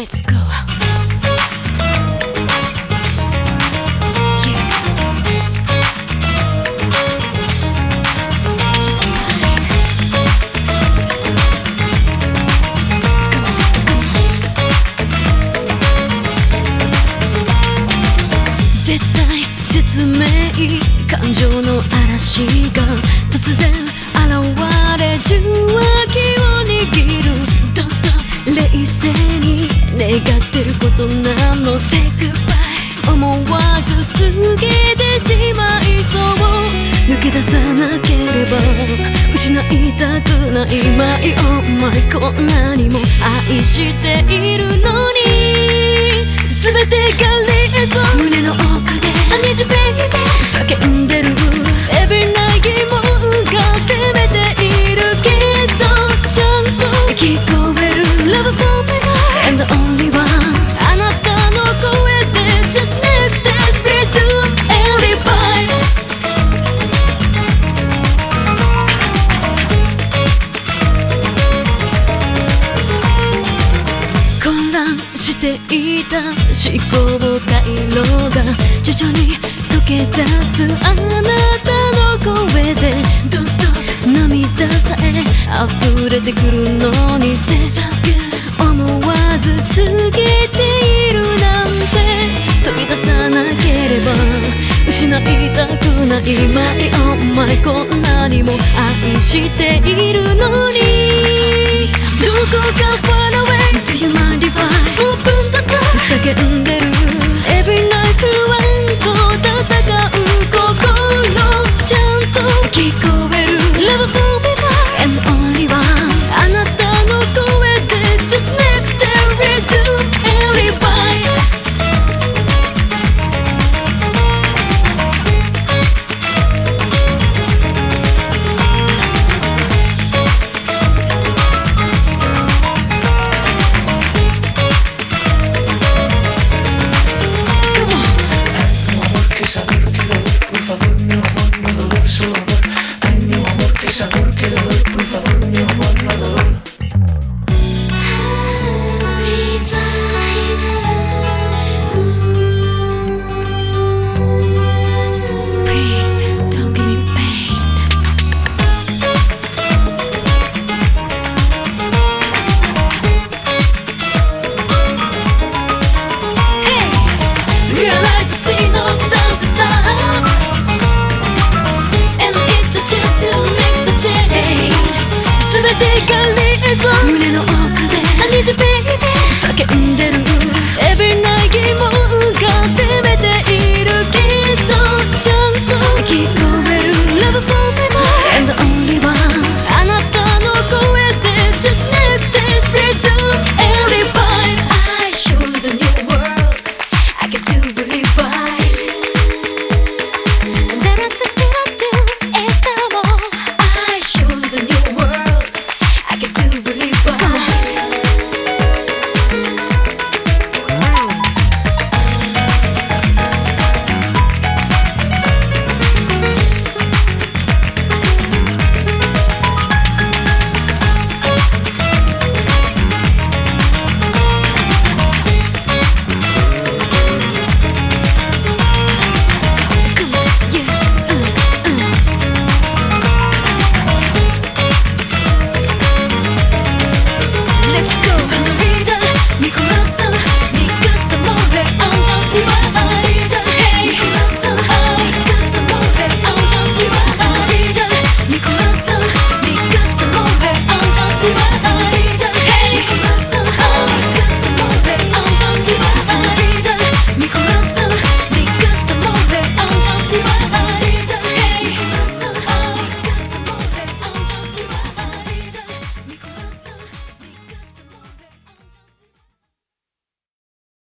Let's go. が突然現れ受話器をない My oh my こんなにも愛しているていた思考回路が徐々に溶け出すあなたの声で Don't stop 涙さえ溢れてくるのに Say something 思わず告げているなん。て飛び出さなければ。失いたくない My oh my こんなにも愛しているのに。どこか far away 胸の奥で。んし